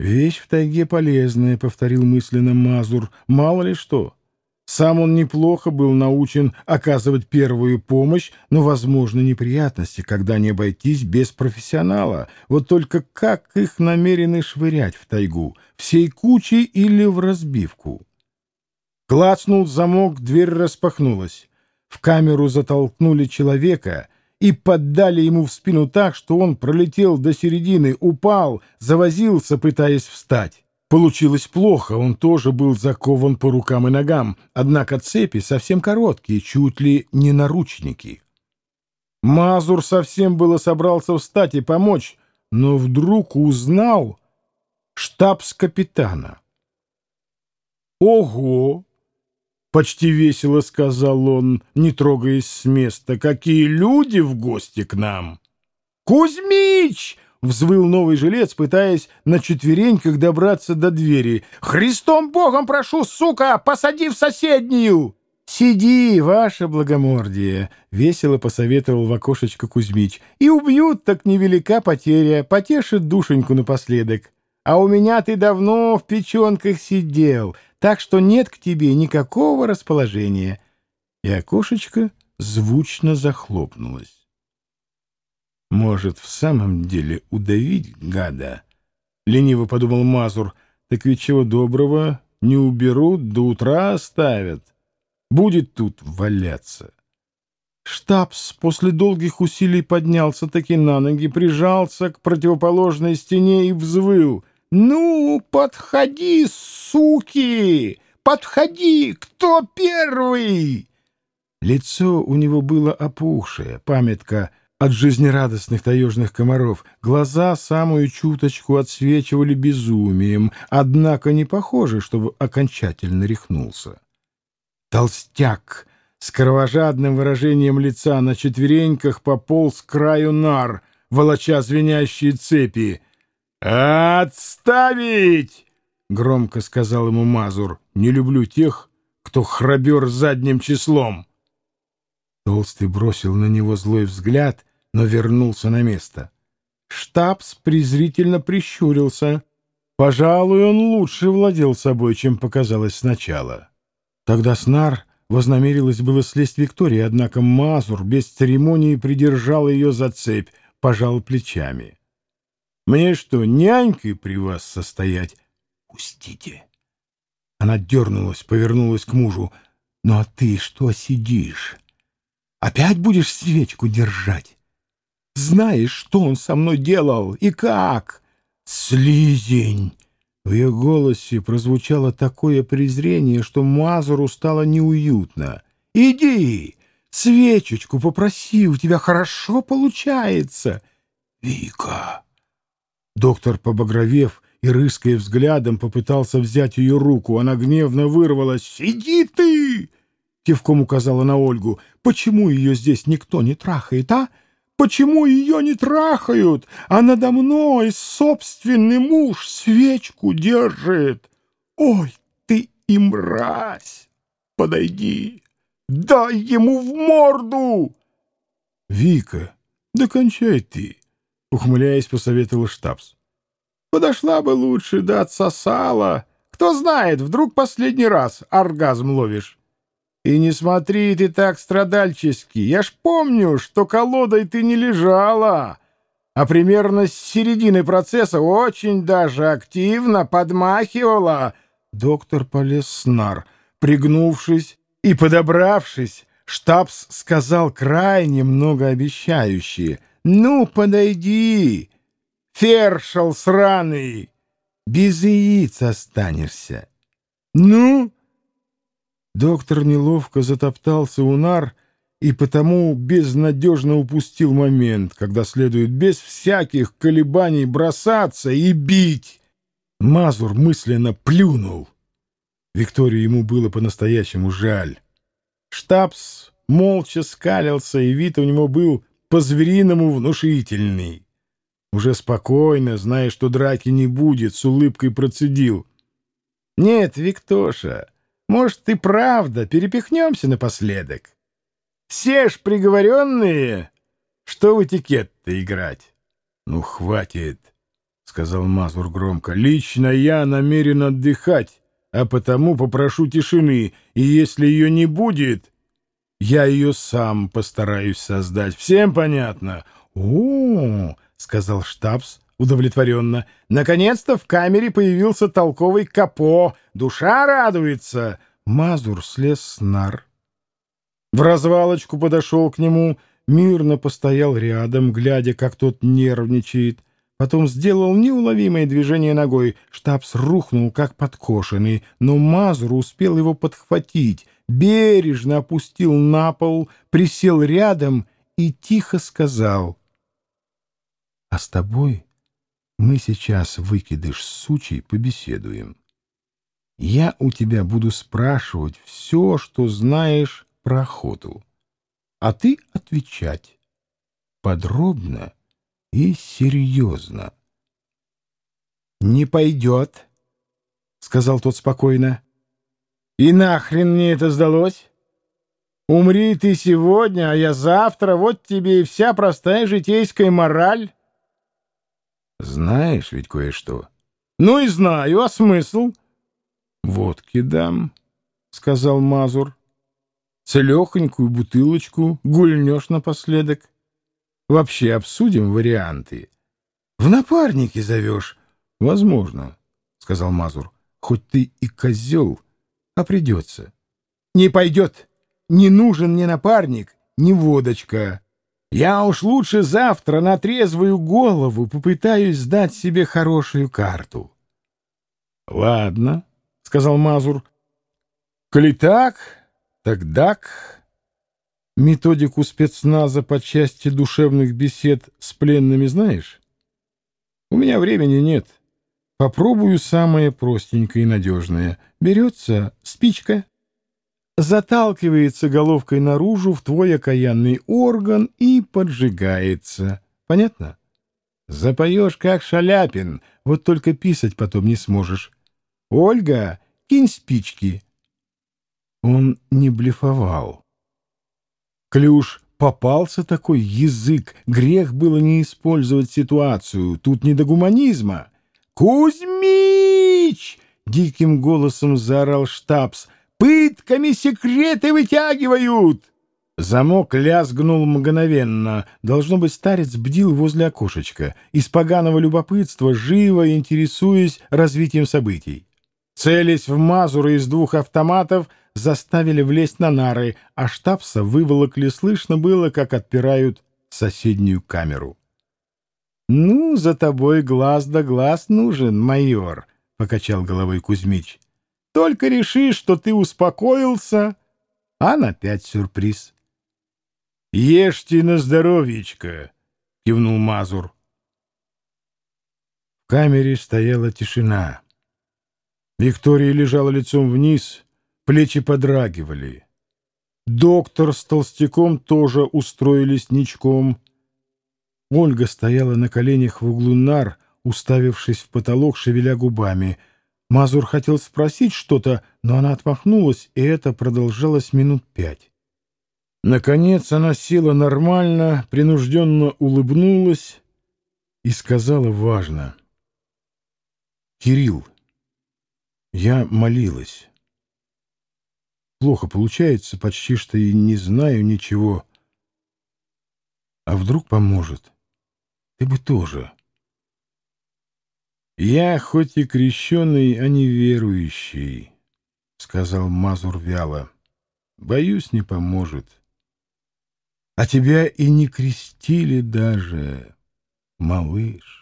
«Вещь в тайге полезная», — повторил мысленно Мазур. «Мало ли что». Сам он неплохо был научен оказывать первую помощь, но возможны неприятности, когда не обойтись без профессионала. Вот только как их намерены швырять в тайгу? Всей кучей или в разбивку? Клацнул замок, дверь распахнулась. В камеру затолкнули человека и поддали ему в спину так, что он пролетел до середины, упал, завозился, пытаясь встать. Получилось плохо, он тоже был закован по рукам и ногам, однако цепи совсем короткие, чуть ли не наручники. Мазур совсем было собрался встать и помочь, но вдруг узнал штабс-капитана. «Ого!» — почти весело сказал он, не трогаясь с места. «Какие люди в гости к нам!» «Кузьмич!» — взвыл новый жилец, пытаясь на четвереньках добраться до двери. «Христом Богом прошу, сука, посади в соседнюю!» «Сиди, ваше благомордие!» — весело посоветовал в окошечко Кузьмич. «И убьют, так невелика потеря, потешит душеньку напоследок. А у меня ты давно в печенках сидел, так что нет к тебе никакого расположения». И окошечко звучно захлопнулось. Может, в самом деле удавить гада? Лениво подумал Мазур. Так ведь чего доброго, не уберут, до утра оставят. Будет тут валяться. Штабс после долгих усилий поднялся таки на ноги, прижался к противоположной стене и взвыл. «Ну, подходи, суки! Подходи! Кто первый?» Лицо у него было опухшее, памятка от жизнерадостных таежных комаров. Глаза самую чуточку отсвечивали безумием, однако не похоже, чтобы окончательно рехнулся. Толстяк с кровожадным выражением лица на четвереньках пополз к краю нар, волоча звенящие цепи. «Отставить!» — громко сказал ему Мазур. «Не люблю тех, кто храбер задним числом». Толстый бросил на него злой взгляд — но вернулся на место. Штабс презрительно прищурился. Пожалуй, он лучше владел собой, чем показалось сначала. Тогда Снар вознамерилась было слезть Виктории, однако Мазур без церемонии придержал ее за цепь, пожал плечами. «Мне что, нянькой при вас состоять?» «Пустите!» Она дернулась, повернулась к мужу. «Ну а ты что сидишь? Опять будешь свечку держать?» Знаешь, что он со мной делал и как? Слизень!» В ее голосе прозвучало такое презрение, что Мазуру стало неуютно. «Иди, свечечку попроси, у тебя хорошо получается!» «Вика!» Доктор, побагровев и рыская взглядом, попытался взять ее руку. Она гневно вырвалась. «Иди ты!» Кивком указала на Ольгу. «Почему ее здесь никто не трахает, а?» Почему ее не трахают, а надо мной собственный муж свечку держит? Ой, ты и мразь! Подойди, дай ему в морду!» «Вика, докончай ты!» — ухмыляясь, посоветовал штабс. «Подошла бы лучше, да отсосала. Кто знает, вдруг последний раз оргазм ловишь». И не смотри ты так страдальчески. Я ж помню, что колодой ты не лежала, а примерно с середины процесса очень даже активно подмахивала. Доктор полез снар, пригнувшись и подобравшись, штабс сказал крайне многообещающие. «Ну, подойди, фершел сраный, без яиц останешься». «Ну?» Доктор неловко затоптался у нар и потому безнадежно упустил момент, когда следует без всяких колебаний бросаться и бить. Мазур мысленно плюнул. Викторию ему было по-настоящему жаль. Штабс молча скалился, и вид у него был по-звериному внушительный. Уже спокойно, зная, что драки не будет, с улыбкой процедил. «Нет, Виктоша, может, и правда перепихнемся напоследок? Все ж приговоренные, что в этикет-то играть? Ну, хватит, — сказал Мазур громко. «Лично я намерен отдыхать, а потому попрошу тишины, и если ее не будет, я ее сам постараюсь создать. Всем понятно?» «О-о-о!» — сказал Штабс удовлетворенно. «Наконец-то в камере появился толковый капо. Душа радуется!» Мазур слез с нар. В развалочку подошел к нему, мирно постоял рядом, глядя, как тот нервничает. Потом сделал неуловимое движение ногой. Штабс рухнул, как подкошенный, но Мазур успел его подхватить, бережно опустил на пол, присел рядом и тихо сказал. — А с тобой мы сейчас, выкидыш сучий, побеседуем. Я у тебя буду спрашивать все, что знаешь про охоту, а ты отвечать подробно и серьезно. — Не пойдет, — сказал тот спокойно. — И нахрен мне это сдалось? Умри ты сегодня, а я завтра, вот тебе и вся простая житейская мораль. Знаешь ведь кое-что. Ну и знаю, а смысл? Водки дам, сказал Мазур. Целехонькую бутылочку гульнешь напоследок. Вообще обсудим варианты. В напарники зовешь? Возможно, сказал Мазур. Хоть ты и козел, а придется. Не пойдет. Не нужен ни напарник, ни водочка. Я уж лучше завтра на трезвую голову попытаюсь сдать себе хорошую карту. — Ладно, — сказал Мазур. — Коли так, так так. Методику спецназа по части душевных бесед с пленными знаешь? У меня времени нет. Попробую самое простенькое и надежное. Берется спичка заталкивается головкой наружу в твой окаянный орган и поджигается. Понятно? Запоешь, как Шаляпин, вот только писать потом не сможешь. Ольга, кинь спички. Он не блефовал. Клюш попался такой язык, грех было не использовать ситуацию, тут не до гуманизма. «Кузьмич!» — диким голосом заорал штабс — Пытками секреты вытягивают!» Замок лязгнул мгновенно. Должно быть, старец бдил возле окошечка, из поганого любопытства, живо интересуясь развитием событий. Целясь в Мазура из двух автоматов, заставили влезть на нары, а штабса выволокли, слышно было, как отпирают соседнюю камеру. «Ну, за тобой глаз да глаз нужен, майор», — покачал головой Кузьмич. Только реши, что ты успокоился, а на пять сюрприз. — Ешьте на здоровьечко, — кивнул Мазур. В камере стояла тишина. Виктория лежала лицом вниз, плечи подрагивали. Доктор с толстяком тоже устроились ничком. Ольга стояла на коленях в углу нар, уставившись в потолок, шевеля губами — Мазур хотел спросить что-то, но она отмахнулась, и это продолжалось минут пять. Наконец она села нормально, принужденно улыбнулась и сказала важно. «Кирилл, я молилась. Плохо получается, почти что и не знаю ничего. А вдруг поможет? Ты бы тоже». «Я хоть и крещеный, а не верующий», — сказал Мазур вяло. «Боюсь, не поможет. А тебя и не крестили даже, малыш».